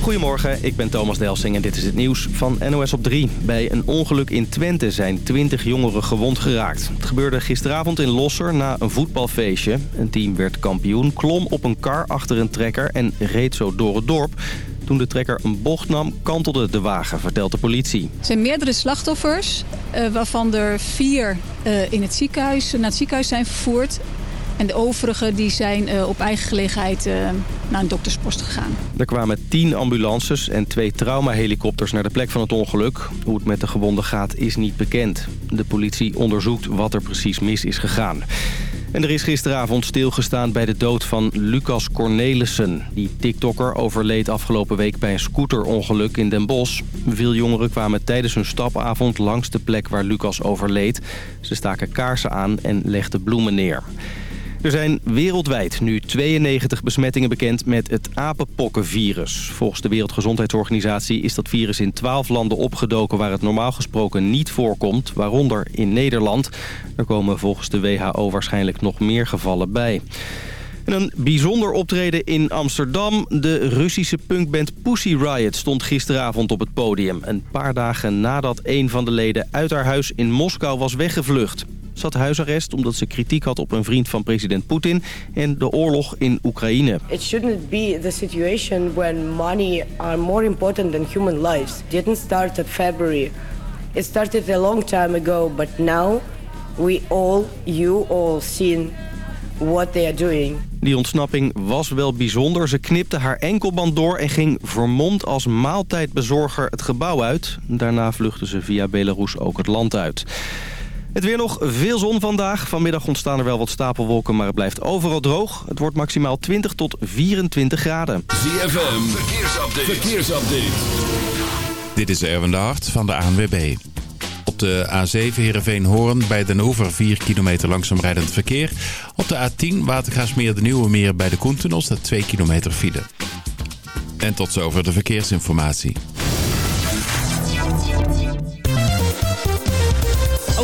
Goedemorgen, ik ben Thomas Delsing en dit is het nieuws van NOS op 3. Bij een ongeluk in Twente zijn 20 jongeren gewond geraakt. Het gebeurde gisteravond in Losser na een voetbalfeestje. Een team werd kampioen, klom op een kar achter een trekker en reed zo door het dorp. Toen de trekker een bocht nam, kantelde de wagen, vertelt de politie. Er zijn meerdere slachtoffers, uh, waarvan er vier uh, in het ziekenhuis, naar het ziekenhuis zijn vervoerd. En de overigen die zijn uh, op eigen gelegenheid uh, naar een dokterspost gegaan. Er kwamen tien ambulances en twee traumahelikopters naar de plek van het ongeluk. Hoe het met de gewonden gaat is niet bekend. De politie onderzoekt wat er precies mis is gegaan. En er is gisteravond stilgestaan bij de dood van Lucas Cornelissen. Die tiktokker overleed afgelopen week bij een scooterongeluk in Den Bosch. Veel jongeren kwamen tijdens hun stapavond langs de plek waar Lucas overleed. Ze staken kaarsen aan en legden bloemen neer. Er zijn wereldwijd nu 92 besmettingen bekend met het apenpokkenvirus. Volgens de Wereldgezondheidsorganisatie is dat virus in 12 landen opgedoken waar het normaal gesproken niet voorkomt, waaronder in Nederland. Er komen volgens de WHO waarschijnlijk nog meer gevallen bij. En een bijzonder optreden in Amsterdam. De Russische punkband Pussy Riot stond gisteravond op het podium. Een paar dagen nadat een van de leden uit haar huis in Moskou was weggevlucht zat huisarrest omdat ze kritiek had op een vriend van president Poetin en de oorlog in Oekraïne. It shouldn't be the situation when money are more important than human lives. It didn't start at February. It started a long time ago, but now we all, you all, seen what they are doing. Die ontsnapping was wel bijzonder. Ze knipte haar enkelband door en ging vermomd als maaltijdbezorger het gebouw uit. Daarna vluchtte ze via Belarus ook het land uit. Het weer nog veel zon vandaag. Vanmiddag ontstaan er wel wat stapelwolken, maar het blijft overal droog. Het wordt maximaal 20 tot 24 graden. ZFM, verkeersupdate. verkeersupdate. Dit is Erwin de Hart van de ANWB. Op de A7 Heerenveen-Hoorn bij Den Oever 4 kilometer langzaam rijdend verkeer. Op de A10 Watergaasmeer de Nieuwe Meer bij de Koentunnel staat 2 kilometer file. En tot zover de verkeersinformatie.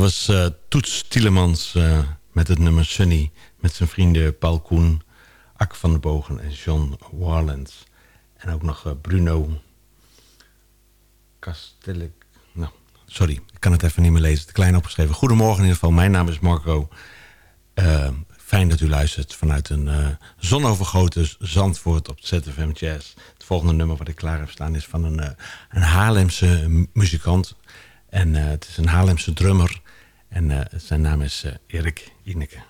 Was uh, Toets Tielemans uh, met het nummer Sunny... met zijn vrienden Paul Koen, Ak van der Bogen en John Warland. En ook nog uh, Bruno Castellic. Nou, sorry, ik kan het even niet meer lezen. Te klein opgeschreven. Goedemorgen in ieder geval. Mijn naam is Marco. fijn dat u luistert vanuit een zonovergoten Zandvoort op ZFM Jazz. Het volgende nummer wat ik klaar heb staan is van een, een Haarlemse muzikant... En het is een Haarlemse drummer. En uh, zijn naam is uh, Erik Ineke.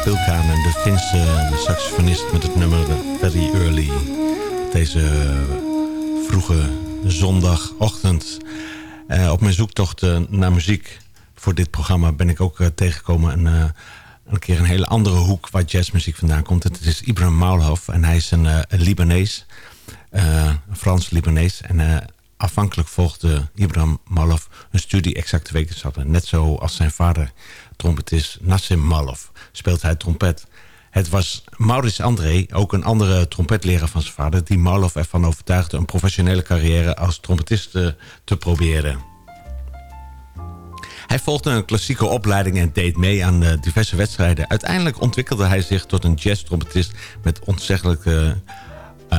Pilkanen, de Finse saxofonist met het nummer Very Early. Deze vroege zondagochtend. Uh, op mijn zoektocht uh, naar muziek voor dit programma ben ik ook tegengekomen... Een, een keer een hele andere hoek waar jazzmuziek vandaan komt. Het is Ibrahim Maulhoff en hij is een, Libanees, een Frans-Libanees. En afhankelijk volgde Ibrahim Maulhoff een studie exacte wetenschappen. Net zoals zijn vader, trompetist Nassim Maulhoff, speelt hij trompet... Het was Maurits André, ook een andere trompetleraar van zijn vader... die Marlof ervan overtuigde een professionele carrière als trompetist te, proberen. Hij volgde een klassieke opleiding en deed mee aan diverse wedstrijden. Uiteindelijk ontwikkelde hij zich tot een jazz-trompetist... met ontzettelijke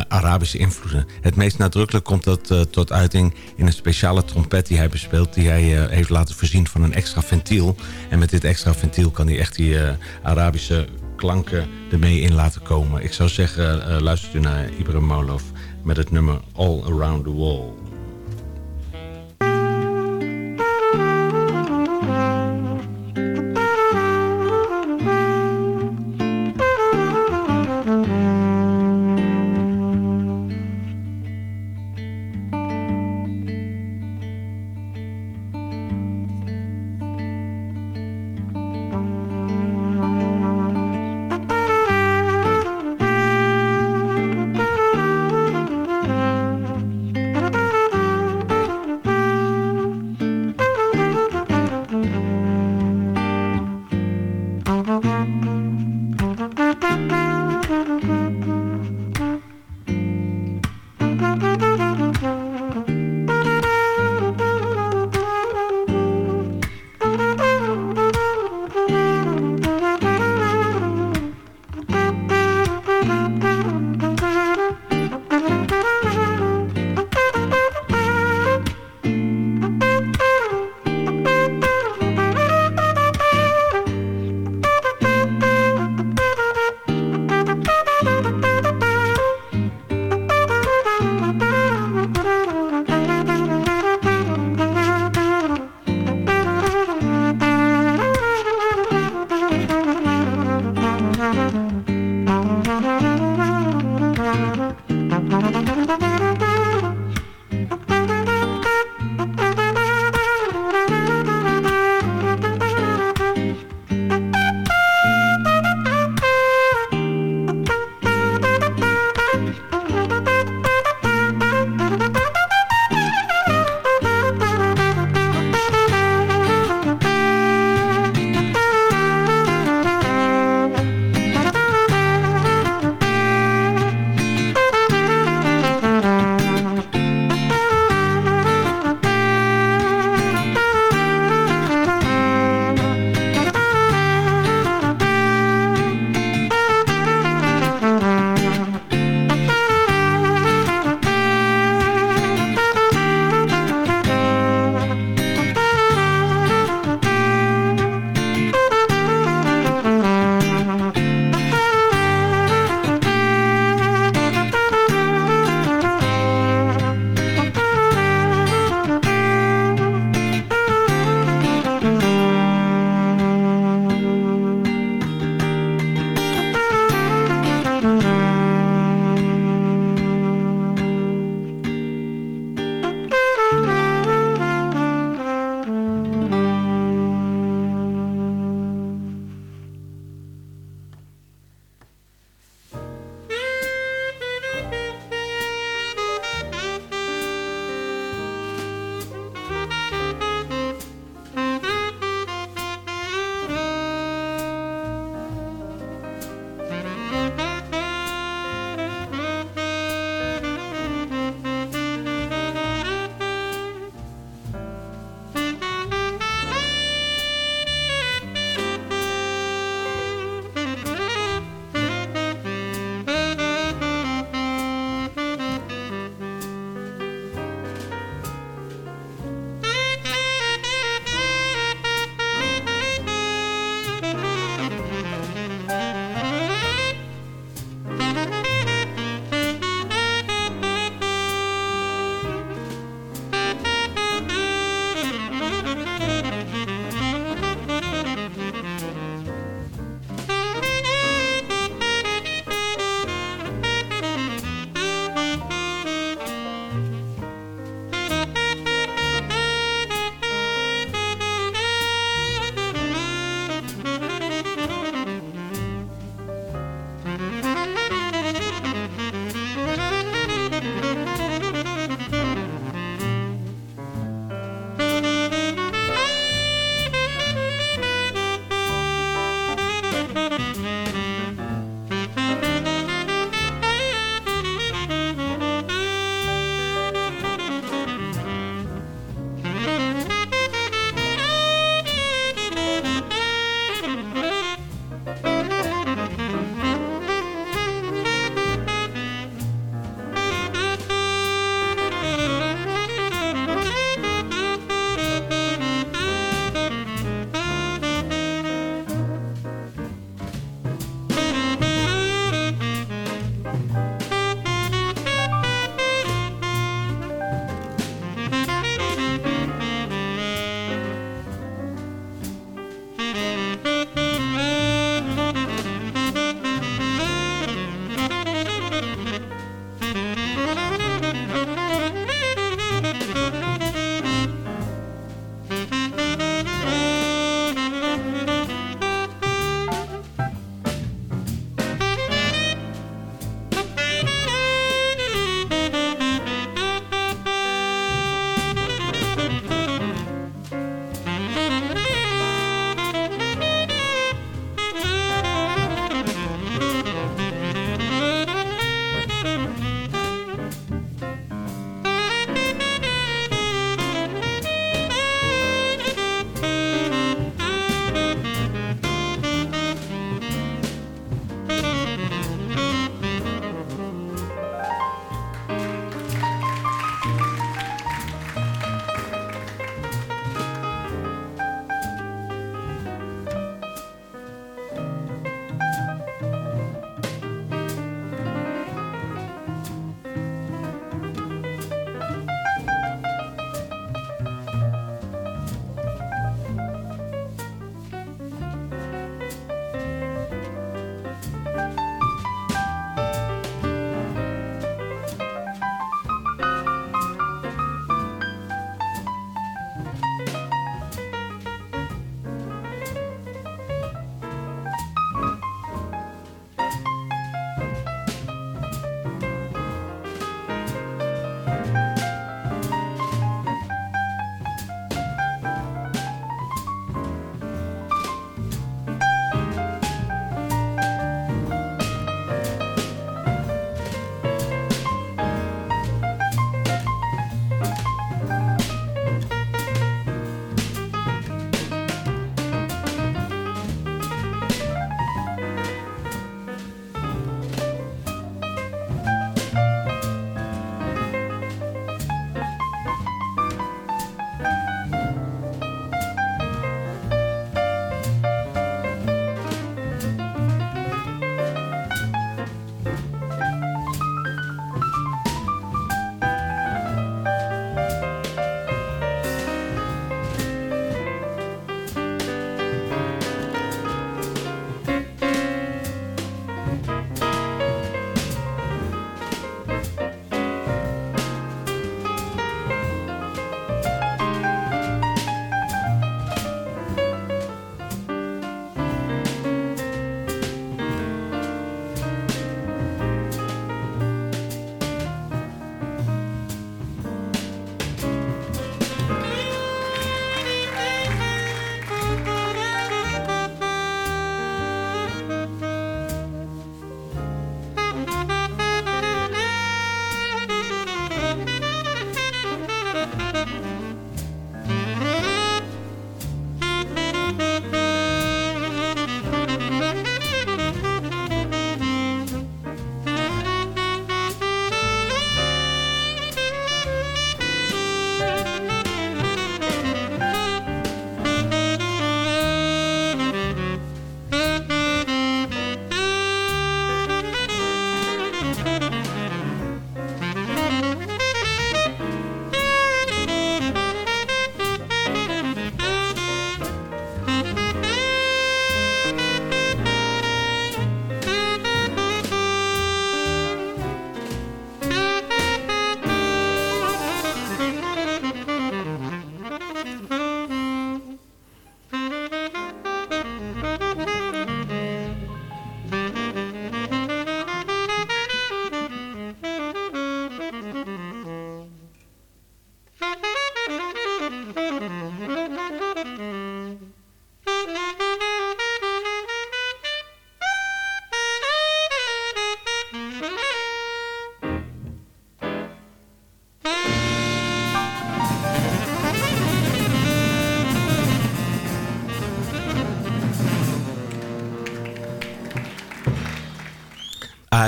Arabische invloeden. Het meest nadrukkelijk komt dat uh, tot uiting in een speciale trompet die hij bespeelt... die hij uh, heeft laten voorzien van een extra ventiel. En met dit extra ventiel kan hij echt die Arabische klanken ermee in laten komen. Ik zou zeggen, luistert u naar Ibrahim Maulov met het nummer All Around the Wall.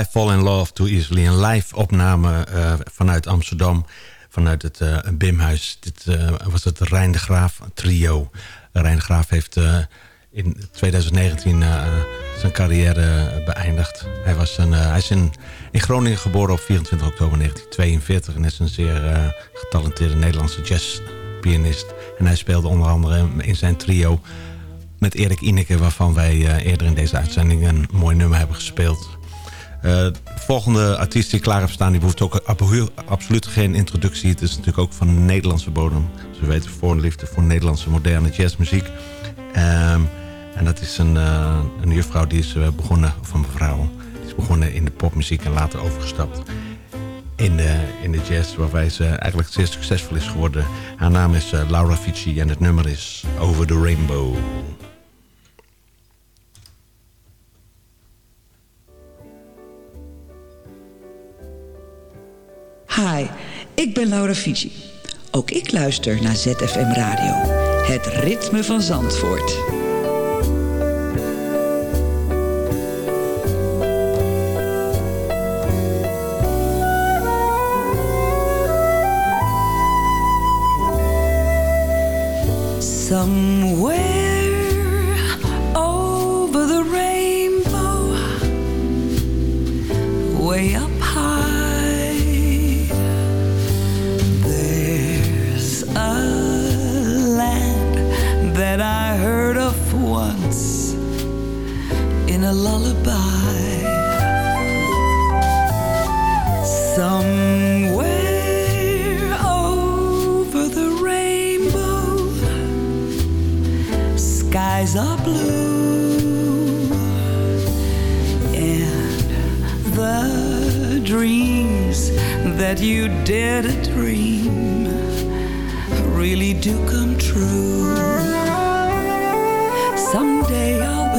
I Fall in Love Too Easily. Een live opname vanuit Amsterdam. Vanuit het Bimhuis. Dit was het Rijn de Graaf trio. Rijn de Graaf heeft in 2019 zijn carrière beëindigd. Hij, was een, hij is in, in Groningen geboren op 24 oktober 1942... en is een zeer getalenteerde Nederlandse jazzpianist. En hij speelde onder andere in zijn trio met Erik Ineke... waarvan wij eerder in deze uitzending een mooi nummer hebben gespeeld. De volgende artiest die klaar heeft staan... die behoeft ook absoluut geen introductie. Het is natuurlijk ook van Nederlandse bodem. We weten, voorliefde voor Nederlandse moderne jazzmuziek. Um, en dat is een, uh, een juffrouw die is begonnen, of een mevrouw... die is begonnen in de popmuziek en later overgestapt in de, in de jazz... waarbij ze eigenlijk zeer succesvol is geworden. Haar naam is Laura Fici en het nummer is Over the Rainbow. Hi, ik ben Laura Fiji. Ook ik luister naar ZFM Radio. Het ritme van Zandvoort. Somewhere over the rainbow Way up that I heard of once in a lullaby. Somewhere over the rainbow, skies are blue, and the dreams that you dare to dream really do come true.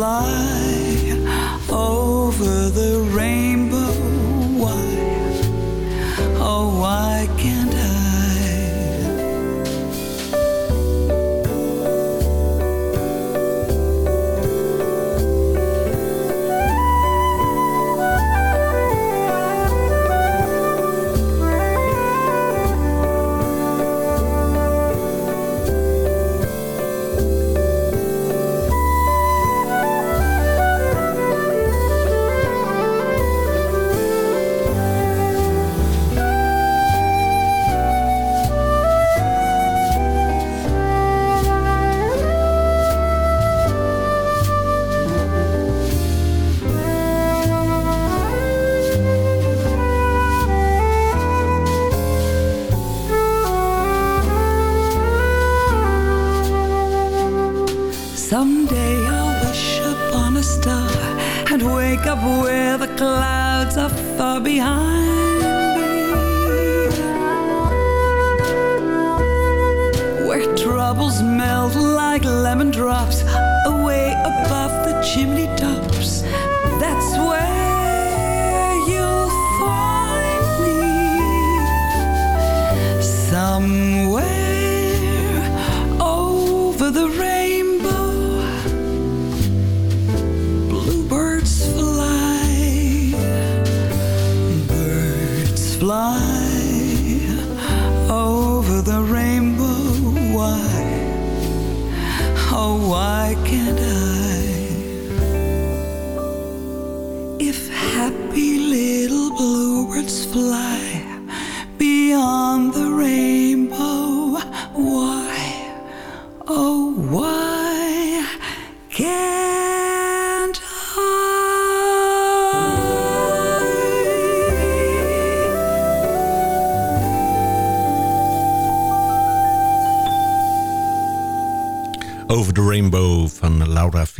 fly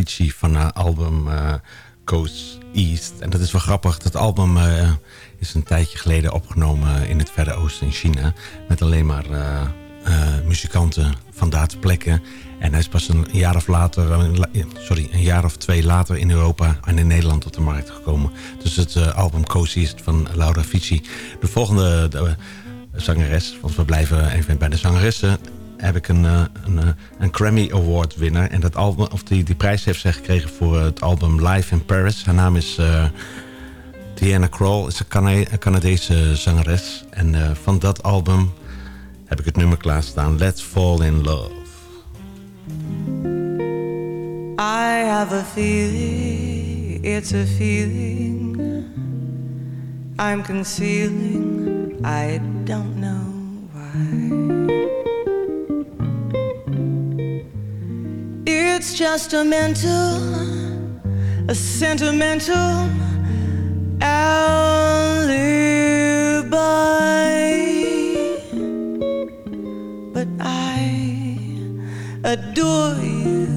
Van haar album Coast East. En dat is wel grappig. Dat album uh, is een tijdje geleden opgenomen in het Verre Oosten in China. Met alleen maar uh, muzikanten van daar te plekken. En hij is pas een jaar of later, sorry, een jaar of twee later in Europa en in Nederland op de markt gekomen. Dus het album Coast East van Laura Fici. De volgende de, zangeres, want we blijven even bij de zangeressen heb ik een, eh, een, eh, een Grammy Award winnaar. En dat album, of die, die prijs heeft zij gekregen voor het album Live in Paris. Haar naam is uh, Diana Krall, is een, Canadese zangeres. En van dat album heb ik het nummer klaarstaan. Let's Fall in Love. I have a feeling, it's a feeling I'm concealing, I don't know why It's just a mental, a sentimental alibi. But I adore you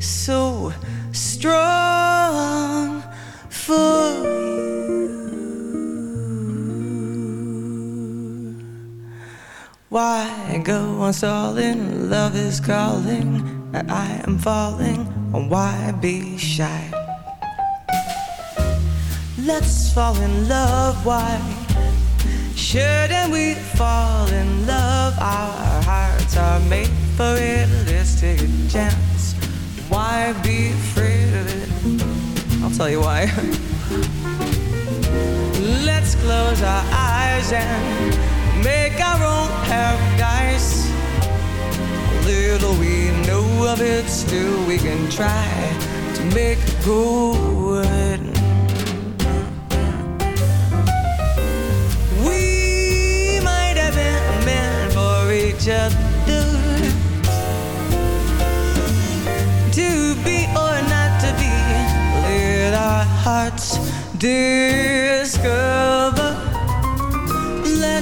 so strong for Why go on stalling? Love is calling, I am falling. Why be shy? Let's fall in love. Why shouldn't we fall in love? Our hearts are made for a chance. Why be afraid of it? I'll tell you why. Let's close our eyes and make our own paradise. Little we know of it, still we can try to make good. We might have been meant for each other to be or not to be. Let our hearts discover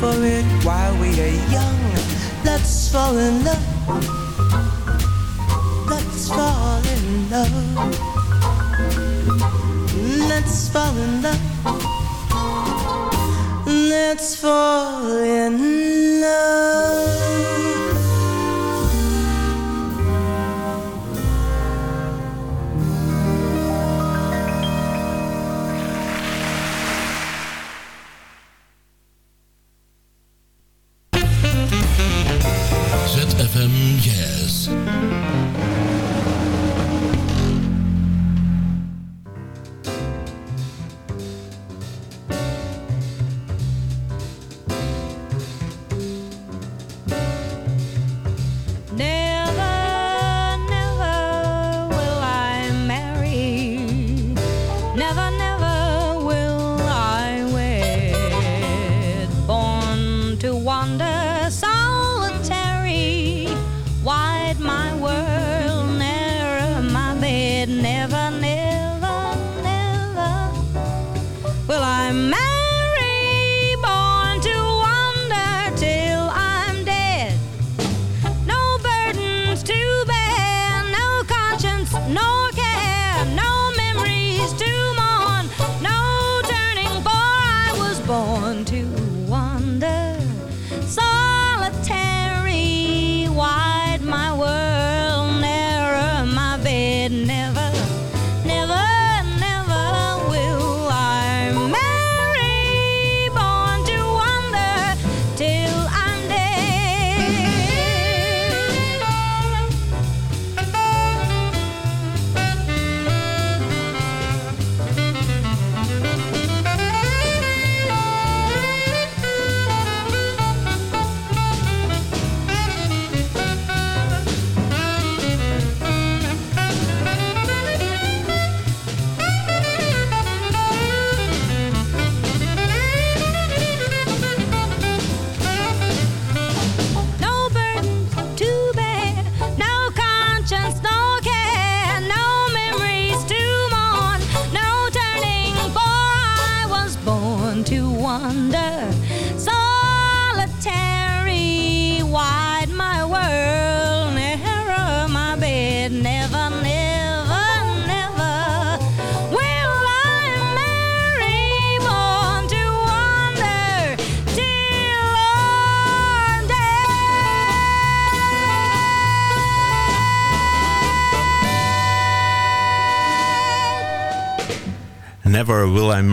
for it while we are young. Let's fall in love. Let's fall in love. Let's fall in love. Let's fall in love.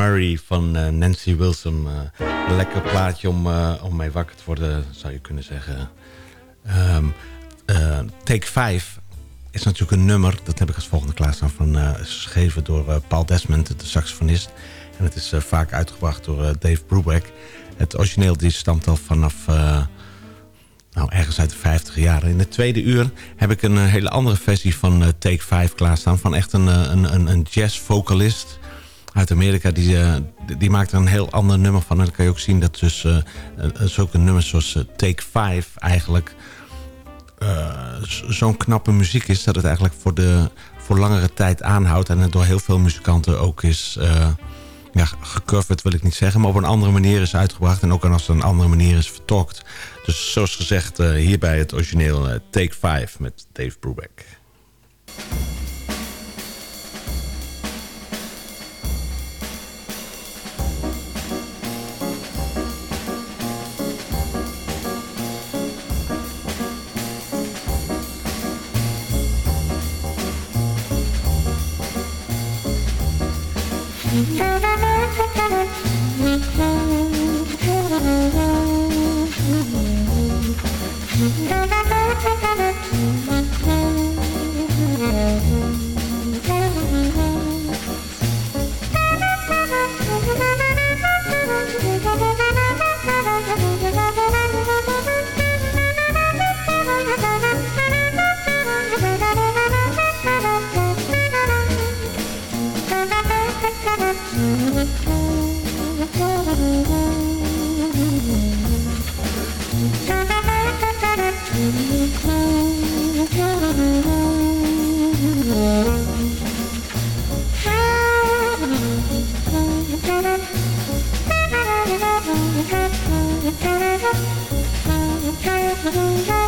Marry van eh, Nancy Wilson. Eh, een lekker plaatje om, eh, om mee wakker te worden, zou je kunnen zeggen. Ehm, eh, Take 5 is natuurlijk een nummer, dat heb ik als volgende klaarstaan, van, geschreven door Paul Desmond, de saxofonist. En het is vaak uitgebracht door Dave Brubeck. Het origineel die stamt al vanaf... nou, ergens uit de 50 jaren. In het tweede uur heb ik een hele andere versie van Take 5 klaarstaan. Van echt een, een, een, een jazz-vocalist uit Amerika. Die, eh, die- maakt er een heel ander nummer van. En dan kan je ook zien dat dus eh, eh, zulke nummers zoals eh, Take 5 eigenlijk... eh, zo'n knappe muziek is... dat het eigenlijk voor, de, voor langere tijd aanhoudt... en het door heel veel muzikanten ook is... eh, ja, gecoverd wil ik niet zeggen, maar op een andere manier is uitgebracht. En ook als het een andere manier is vertolkt. Dus zoals gezegd, eh, hierbij het origineel eh, Take 5 met Dave Brubeck. Bye.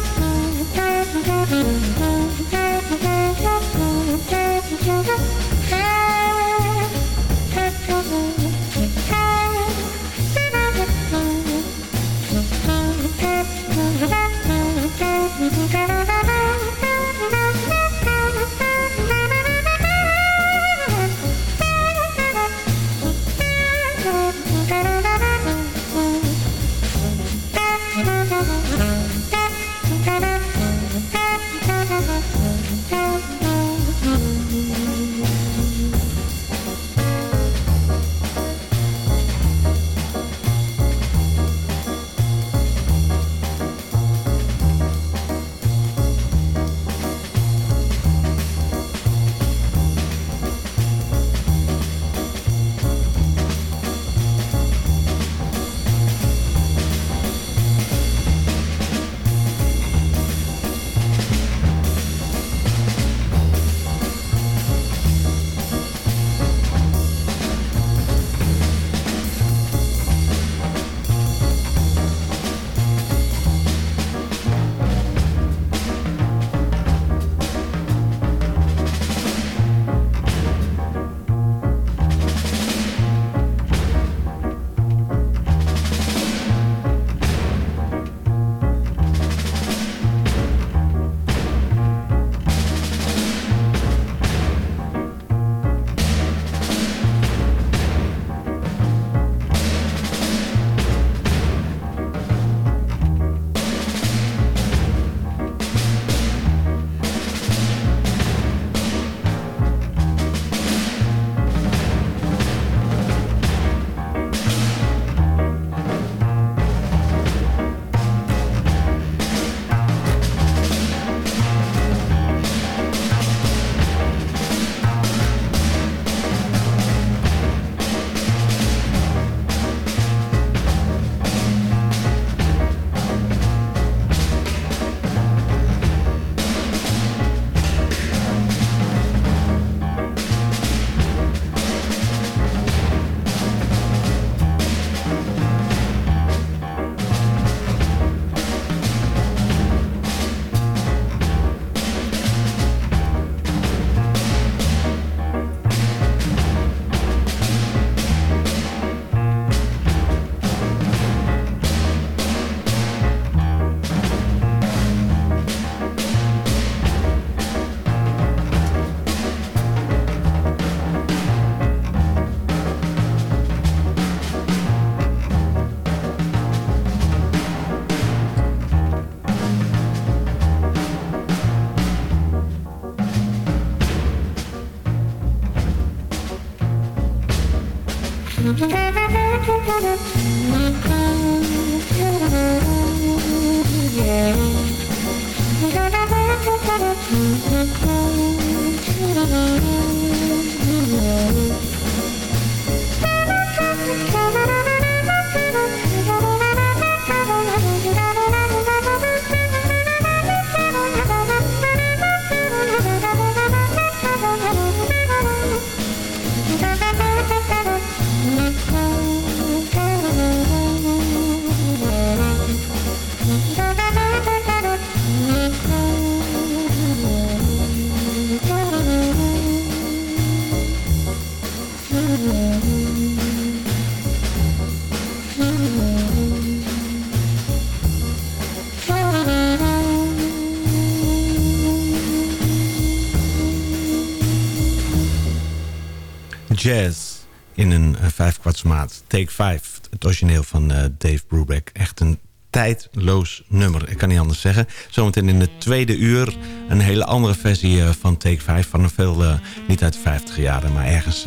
Jazz in een uh, vijfkwartsmaat. Take 5, het origineel van uh, Dave Brubeck. Echt een tijdloos nummer, ik kan niet anders zeggen. Zometeen in het tweede uur een hele andere versie uh, van Take 5... van een veel, niet uit de 50 jaren, maar ergens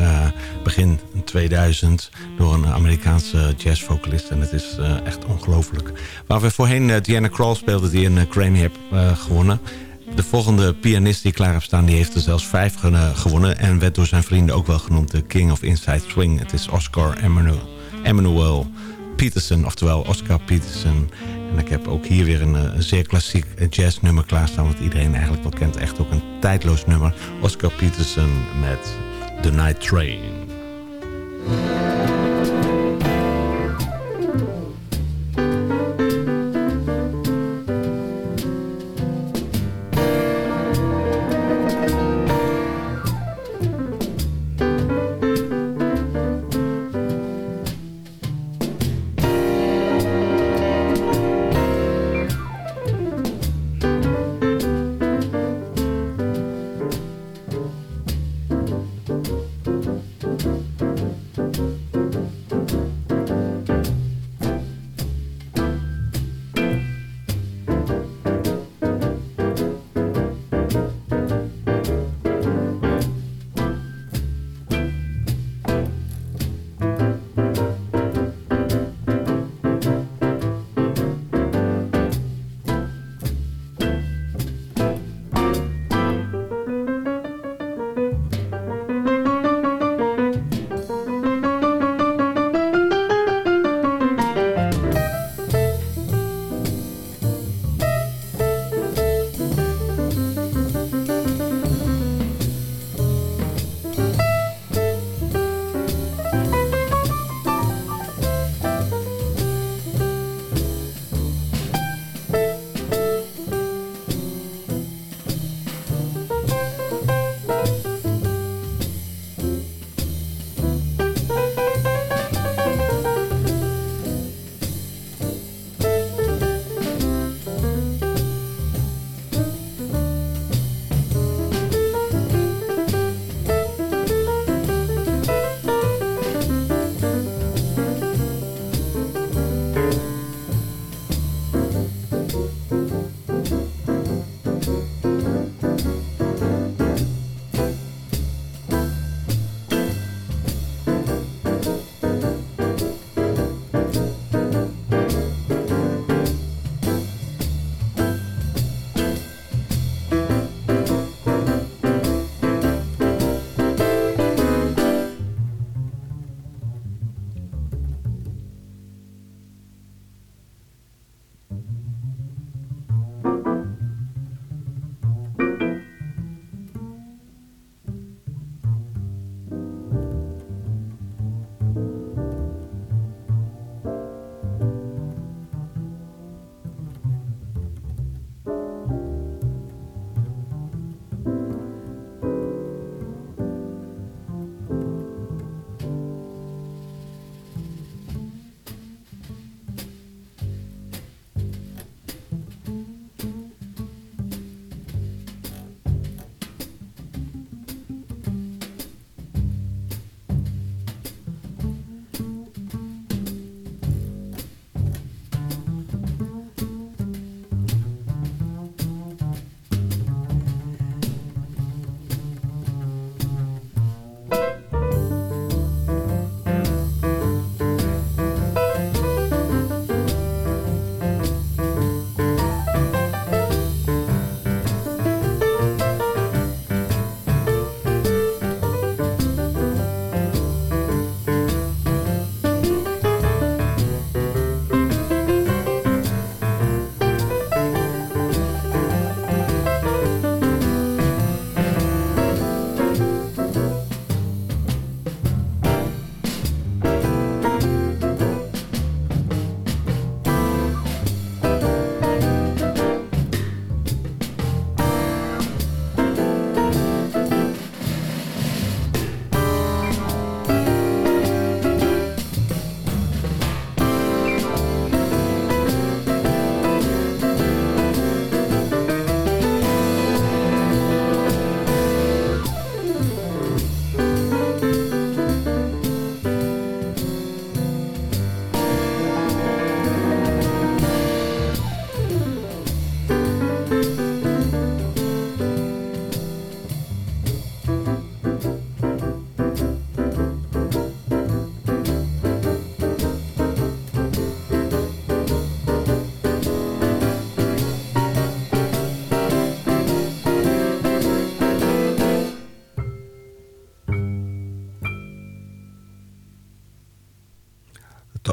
begin 2000... door een Amerikaanse jazzvocalist. En het is echt ongelooflijk. Waar we voorheen Diana Krall speelde, die een Grammy heeft gewonnen... De volgende pianist die klaar heeft staan, die heeft er zelfs vijf gewonnen... en werd door zijn vrienden ook wel genoemd de King of Inside Swing. Het is Oscar Emmanuel, Peterson, oftewel Oscar Peterson. En ik heb ook hier weer een, een zeer klassiek jazznummer klaarstaan... wat iedereen eigenlijk wel kent. Echt ook een tijdloos nummer. Oscar Peterson met The Night Train.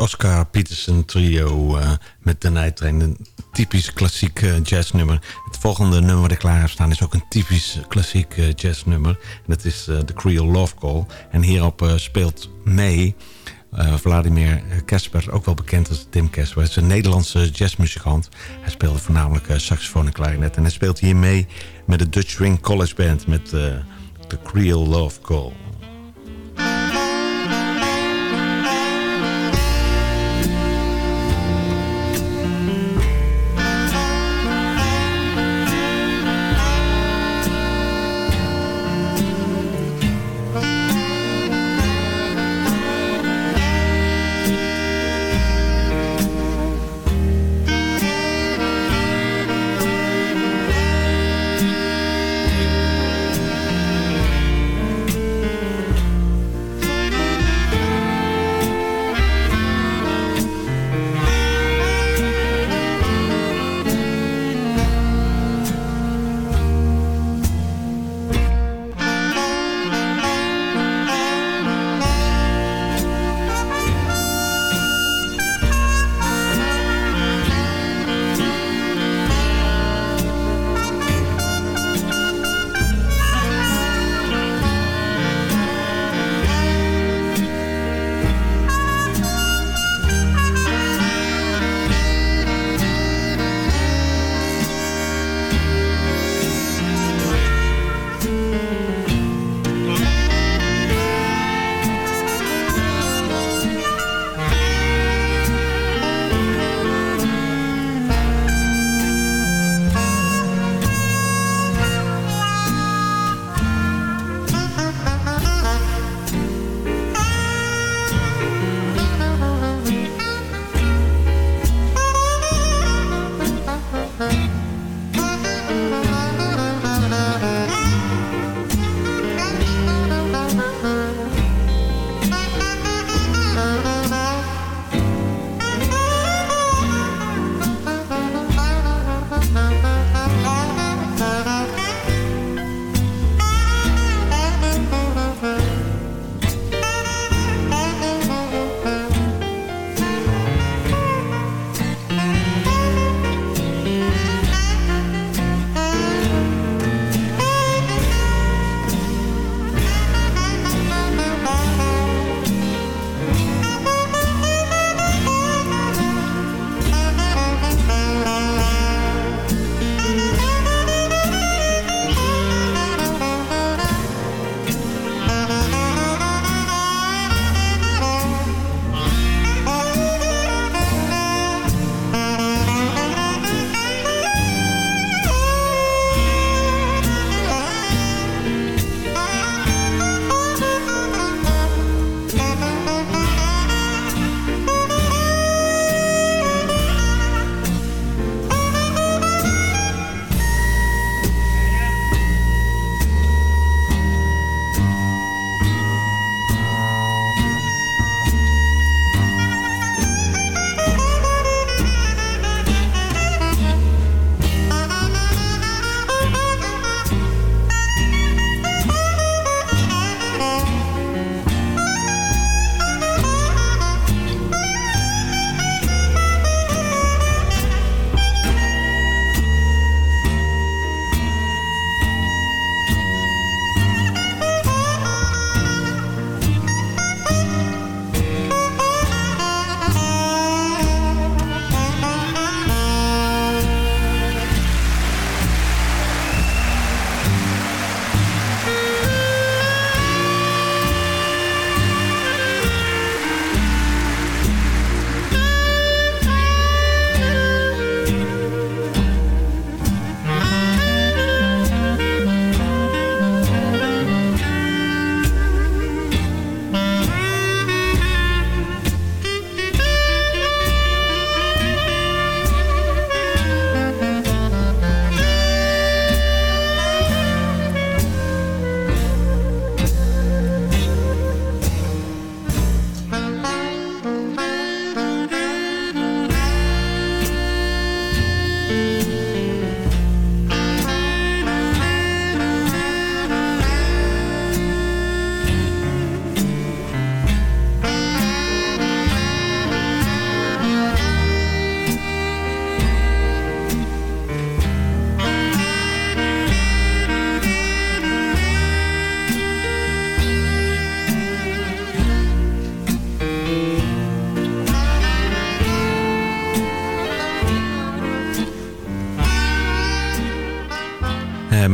Oscar Peterson trio uh, met de Night Train. Een typisch klassiek uh, jazznummer. Het volgende nummer dat klaar staan is ook een typisch klassiek uh, jazznummer. En dat is de Creole Love Call. En hierop speelt mee Vladimir Kesper, ook wel bekend als Tim Kesper. Hij is een Nederlandse jazzmuzikant. Hij speelde voornamelijk saxofoon en klarinet. En hij speelt hier mee met de Dutch Ring College Band met de Creole Love Call.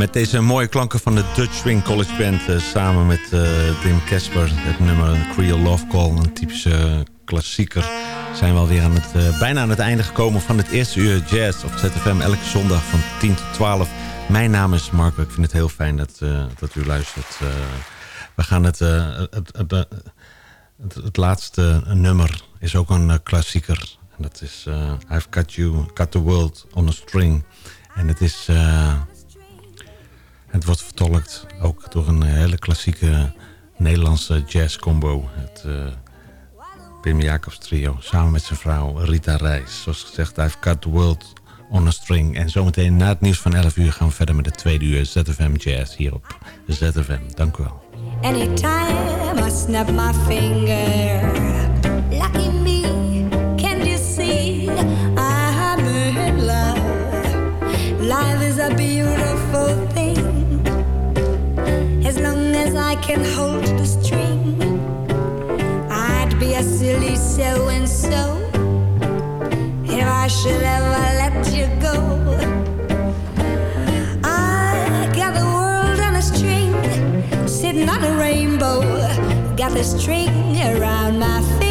Met deze mooie klanken van de Dutch Swing College Band... eh, samen met uh, Dim Casper, het nummer Creole Love Call... een typische klassieker... zijn we alweer aan het, bijna aan het einde gekomen van het eerste uur jazz... op ZFM elke zondag van 10 tot 12. Mijn naam is Marco, ik vind het heel fijn dat, dat u luistert. we gaan het, het, het, het, laatste nummer is ook een klassieker... En dat is I've Got You, Got the World on a String... En het is... Het wordt vertolkt ook door een hele klassieke Nederlandse jazzcombo. Het uh, Pim Jacobs trio. Samen met zijn vrouw Rita Reis. Zoals gezegd, I've got the world on a string. En zometeen na het nieuws van 11 uur gaan we verder met de tweede uur ZFM Jazz hier op ZFM. Dank u wel. Anytime I snap my finger Lucky me, can you see I'm in love Life is a beautiful can hold the string. I'd be a silly so-and-so If I should ever let you go. I got the world on a string Sitting on a rainbow. Got the string around my finger